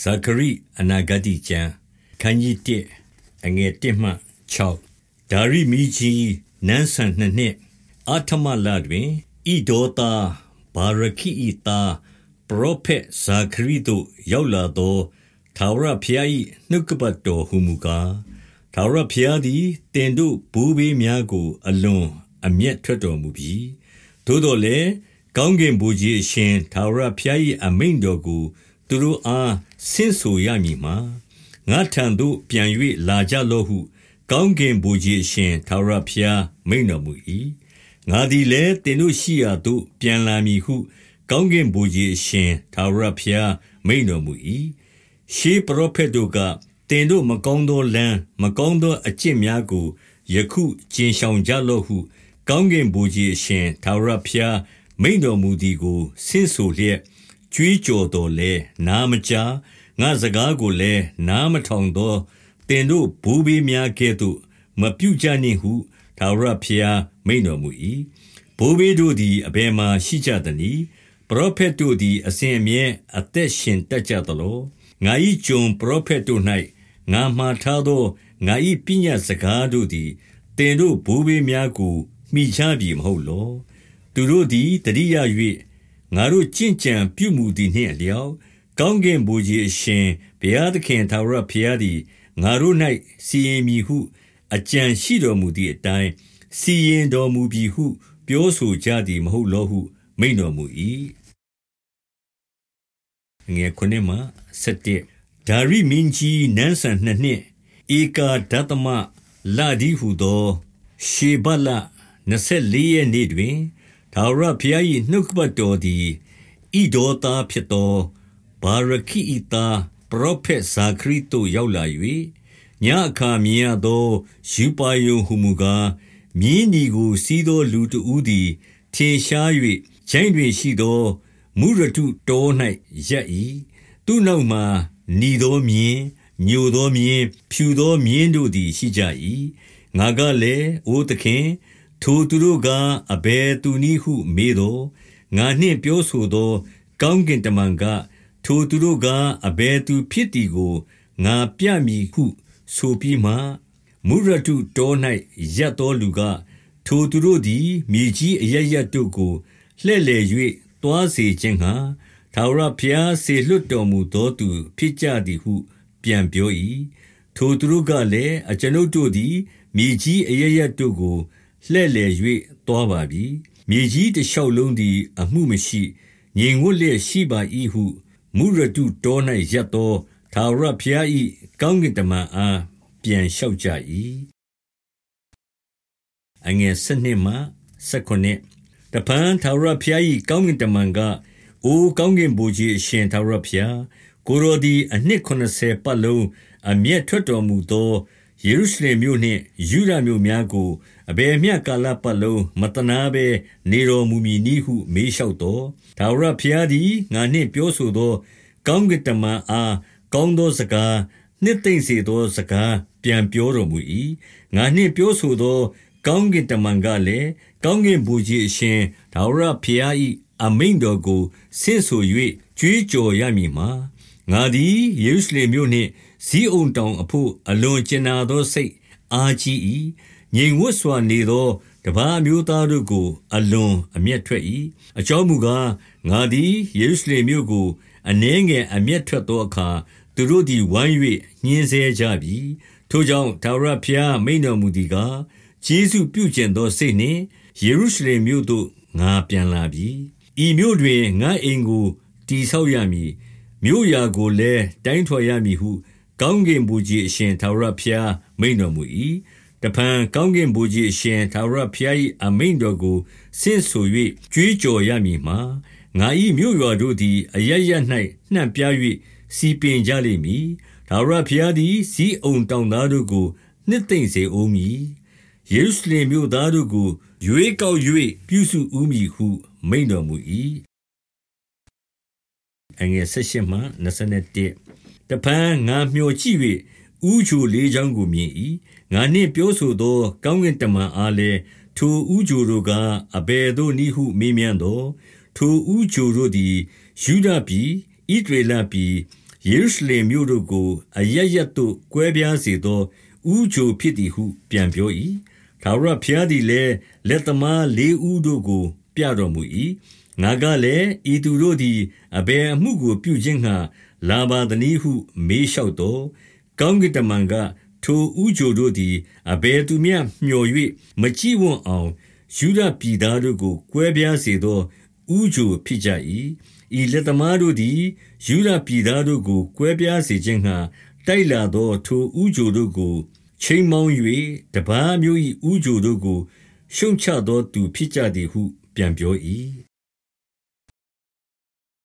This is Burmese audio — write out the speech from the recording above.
ဇာခရိအနာဂတိကျမ်းခန်းကြီး1အငယ်1မှ6ဒါရိမီကြီးနန်းဆန်နှစ်နှစ်အာထမလတွင်ဣဒောတာဘာရခိဤတာပရောဖက်ဇာခရိတို့ရောက်လာသောသာဝရဖျား၏နှုတ်ကပတ်တော်ဟုမူကားသာဝရဖျားသည်တင်တို့ဘူဘေးများကို အလွန်အမျက်ထွက်တော်မူပြီးသို့တော်လည်းကောင်းကင်ဘုရားအရှင်သာဝရဖျား၏အမိန်တော်ကို သူတို့အားဆင့်ဆိုရမည်မှာငါထံသို့ပြန်၍လာကြလော့ဟု ကောင်းကင်ဘုရားရှင်ထာဝရဘုရားမိန်တော်မူ၏ငါသည်လည်းတင်တို့ရှိရာသို့ပြန်လာမည်ဟု ကောင်းကင်ဘုရားရှင်ထာဝရဘုရားမိန်တော်မူ၏ရှေးပရောဖက်တို့ကတင်တို့မကောင်းသောလမ်းမကောင်းသောအကျင့်များကိုယခုကျင်ဆောင်ကြလော့ဟု ကောင်းကင်ဘုရားရှင်ထာဝရဘုရားမိန်တော်မူသည်ကိုဆင့်ဆိုလျက် ကြွေးကြော်တော်လဲနားမကြားငါစကားကိုလည်းနားမထောင်သောတင်တို့ဘူဘေးများကဲ့သို့မပြုကြနှင့်ဟုသာရဖျားမိန်တော်မူ၏ဘူဘေးတို့သည်အဘယ်မှရှိကြသနည်းပရောဖက်တို့သည်အစဉ်အမြဲအသက်ရှင်တတ်ကြသလိုငါ၏ဂျုံပရောဖက်တို့၌ငါမှားထားသောငါ၏ပညာစကားတို့သည်တင်တို့ဘူဘေးများကိုမိချပြီမဟုတ်လော သူတို့သည်တတိယ၍ ငါတို့ကျင့်ကြံပြုမူသည်နှင့်အလျောက်ကောင်းကင်ဘုရားအရှင်ဘုရားသခင်သာရဘုရားသည်ငါတို့၌စီရင်မည်ဟု အကြံရှိတော်မူသည့်အတိုင်းစီရင်တော်မူပြီဟု ပြောဆိုကြသည်မဟုတ်လောဟု မိန်တော်မူ၏ငယ်ခုနှစ်မှ7ဒါရိမင်းကြီးနန်းဆန်နှစ်နှစ်ဧကာဒသမလာဒီဟုသော ရှေဘလ24ရက်နေ့တွင် ထာဝရဘုရား၏နှုတ်ကပတ်တော်သည်ဣဒေါသားဖြစ်သောဘာရခိ၏သားပရောဖက်ဇာခရိသို့ရောက်လာ၍ညအခါမြင်ရသောယူပါယုံဟုမူကားမြင်းဒီကိုစီးသောလူတဦးသည်ထင်ရှား၍ဂျိုင်းတွင်ရှိသောမုရတုတော၌ရက်၏သူနောက်မှညီသောမြင်းညိုသောမြင်းဖြူသောမြင်းတို့သည်ရှိကြ၏ငါကလည်းအိုသခင် ထိုသူတို့ကအဘယ်သူနည်းဟုမေးသောငါနှင့်ပြောဆိုသော ကောင်းကင်တမန်က ထိုသူတို့ကအဘယ်သူဖြစ်သည်ကို ငါပြမည်ဟုဆိုပြီးမှ မုရတုတော၌ရက်သောလူက ထိုသူတို့သည် မြေကြီးအရရက်တို့ကို လှဲ့လေ၍တွားစေခြင်းဟာသာဝရဘုရားစေလွတ်တော်မူသောသူ ဖြစ်ကြသည်ဟု ပြန်ပြော၏ထိုသူတို့ကလည်း အကျွန်ုပ်တို့သည် မြေကြီးအရရက်တို့ကို လှဲ့လေ၍သွားပါပြီမြေကြီးတစ်လျှောက်လုံးသည် အမှုမရှိငြိမ်ဝတ်လျက်ရှိပါ၏ဟုမုရတုတော၌ရပ်သောထာဝရဘုရား၏ကောင်းကင်တမန်အားပြန်လျှောက်ကြ၏အငယ်စနစ်မှစက္ခုနှစ်တပန်ထာဝရဘုရား၏ကောင်းကင်တမန်ကအိုကောင်းကင်ဘုရားအရှင်ထာဝရဘုရားကိုရောဒီအနှစ်80ပတ်လုံးအမျက်ထွက်တော်မူသော ယေရုရှလင်မြို့နှင့်ယူဒမြို့များကို အဘယ်မျှကာလပတ်လုံးမတနာဘဲ နေတော်မူမည်နည်းဟု မေးလျှောက်တော်ဒါဝရဘုရားသည် ငါနှင့်ပြောဆိုသော ကောင်းကင်တမန်အား ကောင်းသောစကား နှစ်သိမ့်စေသော စကားပြန်ပြောတော်မူ၏ငါနှင့်ပြောဆိုသော ကောင်းကင်တမန်ကလည်း ကောင်းကင်ဘုရားအရှင်ဒါဝရဘုရား၏အမိန်တော်ကို ဆင့်ဆို၍ကြွေးကြော်ရမည်မှာ ငါသည် ယေရုရှလင်မြို့နှင့်ဇီးအုံတောင်အဖို့ အလွန်ကျင်နာသောစိတ်အားကြီး၏ငြိမ်ဝတ်စွာနေသော တပါးမျိုးသားတို့ကို အလွန်အမျက်ထွက်၏အကြောင်းမူကား ငါသည် ယေရုရှလင်မြို့ကို အနှဲငယ် အမျက်ထွက်သောအခါ သူတို့သည် ဝိုင်း၍ညှင်းဆဲကြပြီ ထိုကြောင့်ဒါဝရဖျားမိန်တော်မူသည်ကားဂျေစုပြုကျင်သောစိတ်နှင့် ယေရုရှလင်မြို့သို့ ငါပြန်လာပြီ ဤမြို့တွင် ငါအိမ်ကို တည်ဆောက်ရမည် မြို့ရာကိုလည်း တိုင်းထွာရမည်ဟု ကောင်းကင်ဘုရားအရှင် ထာဝရဘုရား မိန်တော်မူ၏တဖန် ကောင်းကင်ဘုရားအရှင် ထာဝရဘုရား၏အမိန်တော်ကို ဆင့်ဆို၍ကြွေးကြော်ရမည်မှာ ငါ၏မြို့ရွာတို့သည် အရရ၌နှံ့ပြား၍စီပင်ကြလိမ့်မည် ထာဝရဘုရားသည်စီးအုံတောင်သားတို့ကို နှစ်သိမ့်စေဦးမည် ယေရုရှလင်မြို့သားတို့ကို ရွေးကောက်၍ပြုစုဦးမည်ဟု မိန်တော်မူ၏ အငယ်၁၈မှ21တဖန်ငါမျှော်ကြည့်၍ဥချိုလေးချောင်းကိုမြင်၏ငါနှင့်ပြောဆိုသော ကောင်းကင်တမန်အားလည်းထိုဥချိုတို့ကအဘယ်သို့နည်းဟုမေးမြန်းသောထိုဥချိုတို့သည်ယူဒပြည်ဣဒရေလပြည်ယယေရုရှလင်မြို့တို့ကိုအရပ်ရပ်သို့ကွဲပြားစေသောဦးချိုဖြစ်သည်ဟု ပြန်ပြော၏။ထာဝရဘုရားသည်လည်း၊လက်သမားလေးဦးတို့ကို ပြတော်မူ၏။ငါကလည်း၊ဤသူတို့သည်အဘယ်အမှုကိုပြုခြင်းငှါလာပါသနည်းဟုမေးလျှောက်သော်၊ကောင်းကင်တမန်က၊ထိုဦးချိုတို့သည်အဘယ်သူမျှမြော်၍မကြည့်ဝံ့အောင်ယုဒပြည်သားတို့ကိုကွဲပြားစေသောဦးချိုဖြစ်ကြ၏။ဤလက်သမားတို့သည်ယုဒပြည်သားတို့ကိုကွဲပြားစေခြင်းငှါတိုက်လာသောထိုဦးချိုတို့ကိုချိန်းမောင်း၍၊တပါးအမျိုး၏ဦးချိုတို့ကိုရှုတ်ချသောသူဖြစ်ကြသည်ဟု ပြန်ပြော၏။